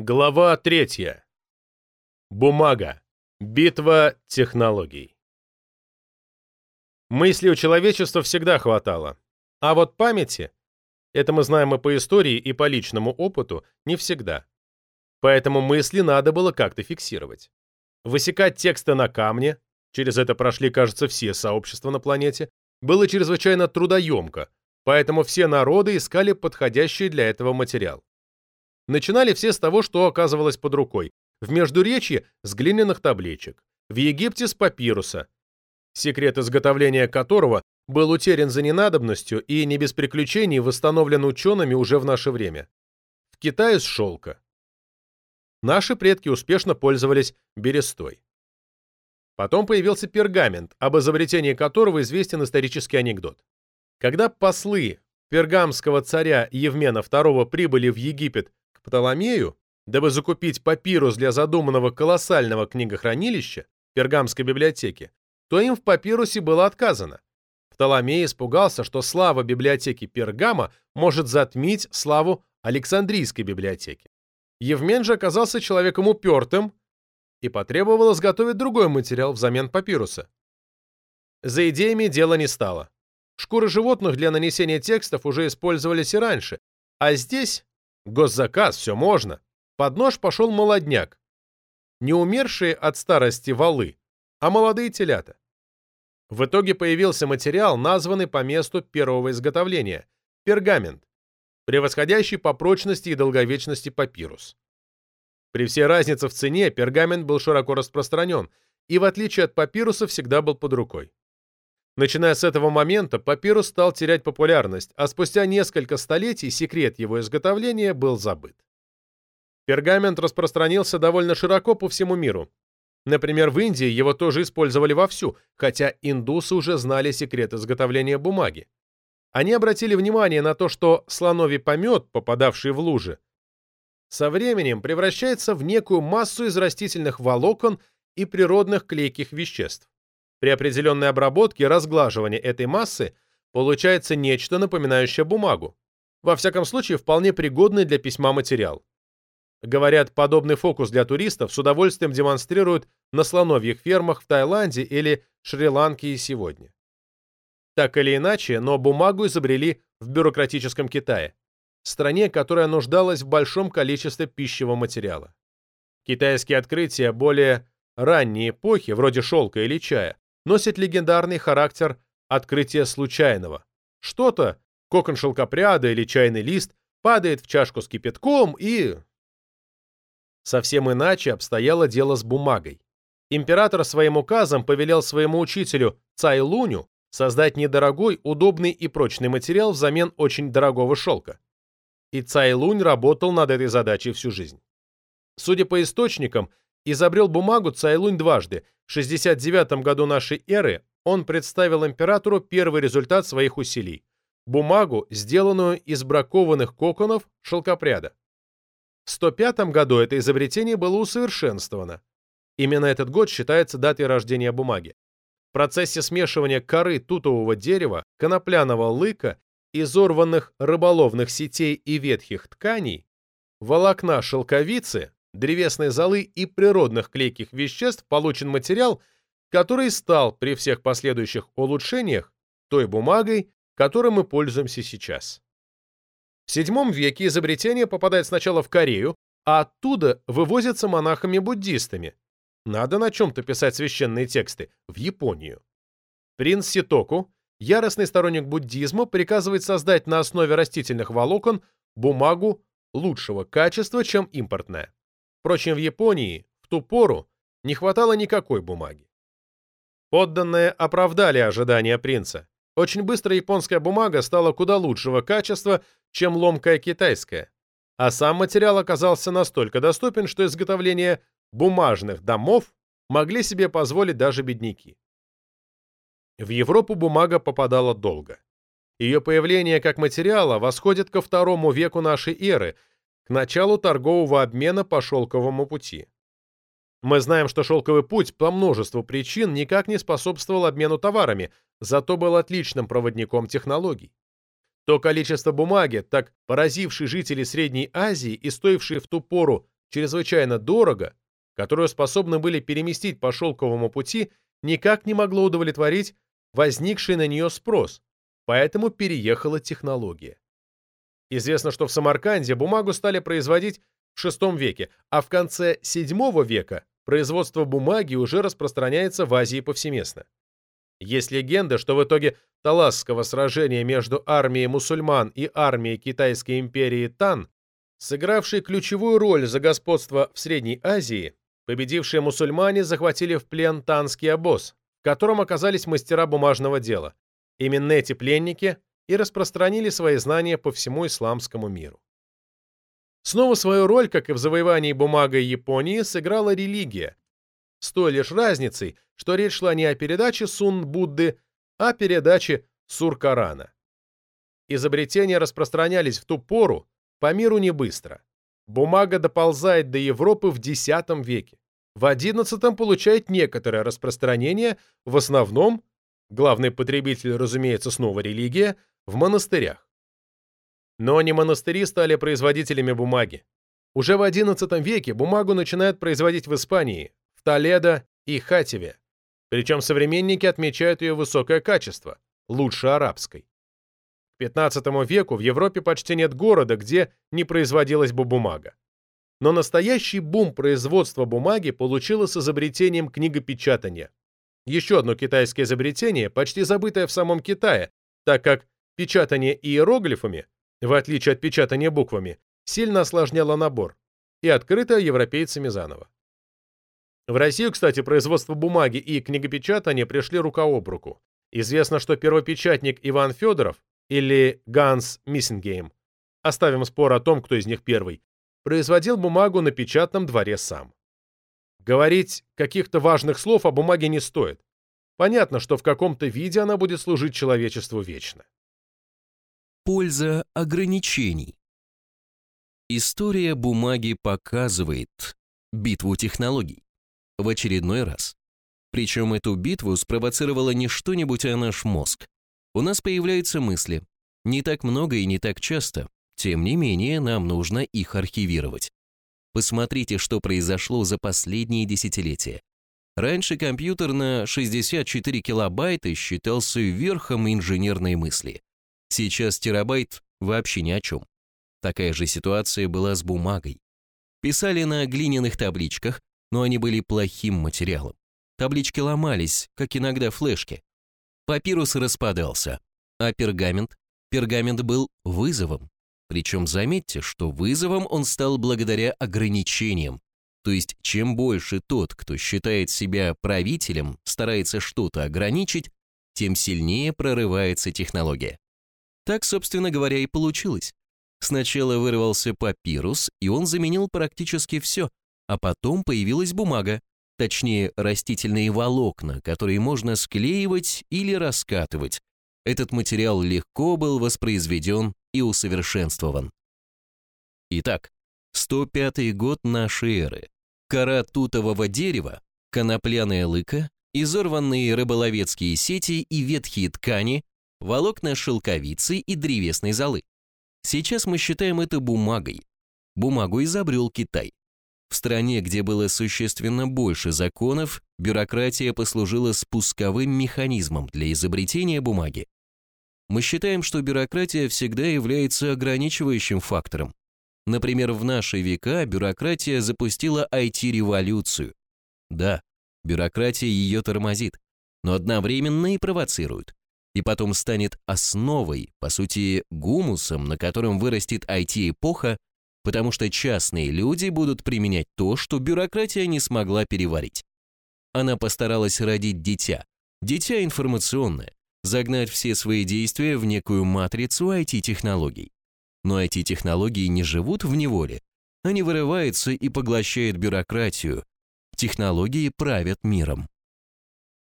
Глава третья. Бумага. Битва технологий. Мысли у человечества всегда хватало. А вот памяти, это мы знаем и по истории, и по личному опыту, не всегда. Поэтому мысли надо было как-то фиксировать. Высекать тексты на камне, через это прошли, кажется, все сообщества на планете, было чрезвычайно трудоемко, поэтому все народы искали подходящий для этого материал. Начинали все с того, что оказывалось под рукой. В Междуречье – с глиняных табличек. В Египте – с папируса, секрет изготовления которого был утерян за ненадобностью и не без приключений восстановлен учеными уже в наше время. В Китае – с шелка. Наши предки успешно пользовались берестой. Потом появился пергамент, об изобретении которого известен исторический анекдот. Когда послы пергамского царя Евмена II прибыли в Египет Птоломею, дабы закупить папирус для задуманного колоссального книгохранилища Пергамской библиотеки, то им в папирусе было отказано. Птоломей испугался, что слава библиотеки Пергама может затмить славу Александрийской библиотеки. Евмен же оказался человеком упертым и потребовал изготовить другой материал взамен папируса. За идеями дело не стало. Шкуры животных для нанесения текстов уже использовались и раньше, а здесь Госзаказ, все можно. Под нож пошел молодняк. Не умершие от старости валы, а молодые телята. В итоге появился материал, названный по месту первого изготовления – пергамент, превосходящий по прочности и долговечности папирус. При всей разнице в цене пергамент был широко распространен и, в отличие от папируса, всегда был под рукой. Начиная с этого момента, папирус стал терять популярность, а спустя несколько столетий секрет его изготовления был забыт. Пергамент распространился довольно широко по всему миру. Например, в Индии его тоже использовали вовсю, хотя индусы уже знали секрет изготовления бумаги. Они обратили внимание на то, что слоновий помет, попадавший в лужи, со временем превращается в некую массу из растительных волокон и природных клейких веществ. При определенной обработке разглаживания этой массы получается нечто напоминающее бумагу. Во всяком случае, вполне пригодный для письма материал. Говорят, подобный фокус для туристов с удовольствием демонстрируют на слоновьих фермах в Таиланде или Шри-Ланке и сегодня. Так или иначе, но бумагу изобрели в бюрократическом Китае, стране, которая нуждалась в большом количестве пищевого материала. Китайские открытия более ранней эпохи, вроде шелка или чая, носит легендарный характер открытия случайного. Что-то, кокон шелкопряда или чайный лист, падает в чашку с кипятком и... Совсем иначе обстояло дело с бумагой. Император своим указом повелел своему учителю Цай Луню создать недорогой, удобный и прочный материал взамен очень дорогого шелка. И Цай Лунь работал над этой задачей всю жизнь. Судя по источникам, изобрел бумагу Цайлунь дважды. В 69 году нашей эры он представил императору первый результат своих усилий – бумагу, сделанную из бракованных коконов шелкопряда. В 105 году это изобретение было усовершенствовано. Именно этот год считается датой рождения бумаги. В процессе смешивания коры тутового дерева, конопляного лыка, изорванных рыболовных сетей и ветхих тканей, волокна шелковицы, древесной золы и природных клейких веществ получен материал, который стал при всех последующих улучшениях той бумагой, которой мы пользуемся сейчас. В VII веке изобретение попадает сначала в Корею, а оттуда вывозятся монахами-буддистами. Надо на чем-то писать священные тексты, в Японию. Принц Ситоку, яростный сторонник буддизма, приказывает создать на основе растительных волокон бумагу лучшего качества, чем импортная. Впрочем, в Японии в ту пору не хватало никакой бумаги. Подданные оправдали ожидания принца. Очень быстро японская бумага стала куда лучшего качества, чем ломкая китайская. А сам материал оказался настолько доступен, что изготовление бумажных домов могли себе позволить даже бедняки. В Европу бумага попадала долго. Ее появление как материала восходит ко второму веку нашей эры, к началу торгового обмена по шелковому пути. Мы знаем, что шелковый путь по множеству причин никак не способствовал обмену товарами, зато был отличным проводником технологий. То количество бумаги, так поразившей жителей Средней Азии и стоившей в ту пору чрезвычайно дорого, которую способны были переместить по шелковому пути, никак не могло удовлетворить возникший на нее спрос, поэтому переехала технология. Известно, что в Самарканде бумагу стали производить в VI веке, а в конце VII века производство бумаги уже распространяется в Азии повсеместно. Есть легенда, что в итоге Таласского сражения между армией мусульман и армией Китайской империи Тан, сыгравшей ключевую роль за господство в Средней Азии, победившие мусульмане захватили в плен танский обоз, в котором оказались мастера бумажного дела. Именно эти пленники и распространили свои знания по всему исламскому миру. Снова свою роль, как и в завоевании бумагой Японии, сыграла религия, с той лишь разницей, что речь шла не о передаче Сун-Будды, а о передаче Сур-Корана. Изобретения распространялись в ту пору по миру не быстро. Бумага доползает до Европы в X веке. В XI получает некоторое распространение, в основном, главный потребитель, разумеется, снова религия, в монастырях. Но не монастыри стали производителями бумаги. Уже в XI веке бумагу начинают производить в Испании, в Толедо и Хативе. Причем современники отмечают ее высокое качество, лучше арабской. К XV веку в Европе почти нет города, где не производилась бы бумага. Но настоящий бум производства бумаги получилось с изобретением книгопечатания. Еще одно китайское изобретение, почти забытое в самом Китае, так как печатание иероглифами, в отличие от печатания буквами, сильно осложняло набор, и открыто европейцами заново. В Россию, кстати, производство бумаги и книгопечатание пришли рука об руку. Известно, что первопечатник Иван Федоров или Ганс Миссингейм, оставим спор о том, кто из них первый, производил бумагу на печатном дворе сам. Говорить каких-то важных слов о бумаге не стоит. Понятно, что в каком-то виде она будет служить человечеству вечно. Польза ограничений. История бумаги показывает битву технологий в очередной раз. Причем эту битву спровоцировало не что-нибудь, а наш мозг. У нас появляются мысли. Не так много и не так часто. Тем не менее, нам нужно их архивировать. Посмотрите, что произошло за последние десятилетия. Раньше компьютер на 64 килобайта считался верхом инженерной мысли. Сейчас терабайт вообще ни о чем. Такая же ситуация была с бумагой. Писали на глиняных табличках, но они были плохим материалом. Таблички ломались, как иногда флешки. Папирус распадался, а пергамент? Пергамент был вызовом. Причем заметьте, что вызовом он стал благодаря ограничениям. То есть чем больше тот, кто считает себя правителем, старается что-то ограничить, тем сильнее прорывается технология. Так, собственно говоря, и получилось. Сначала вырвался папирус, и он заменил практически все, а потом появилась бумага, точнее растительные волокна, которые можно склеивать или раскатывать. Этот материал легко был воспроизведен и усовершенствован. Итак, 105 год нашей эры. Кора тутового дерева, конопляная лыка, изорванные рыболовецкие сети и ветхие ткани, волокна шелковицы и древесной золы. Сейчас мы считаем это бумагой. Бумагу изобрел Китай. В стране, где было существенно больше законов, бюрократия послужила спусковым механизмом для изобретения бумаги. Мы считаем, что бюрократия всегда является ограничивающим фактором. Например, в наши века бюрократия запустила IT-революцию. Да, бюрократия ее тормозит, но одновременно и провоцирует. И потом станет основой, по сути, гумусом, на котором вырастет IT-эпоха, потому что частные люди будут применять то, что бюрократия не смогла переварить. Она постаралась родить дитя, дитя информационное, загнать все свои действия в некую матрицу IT-технологий. Но IT-технологии не живут в неволе, они вырываются и поглощают бюрократию. Технологии правят миром.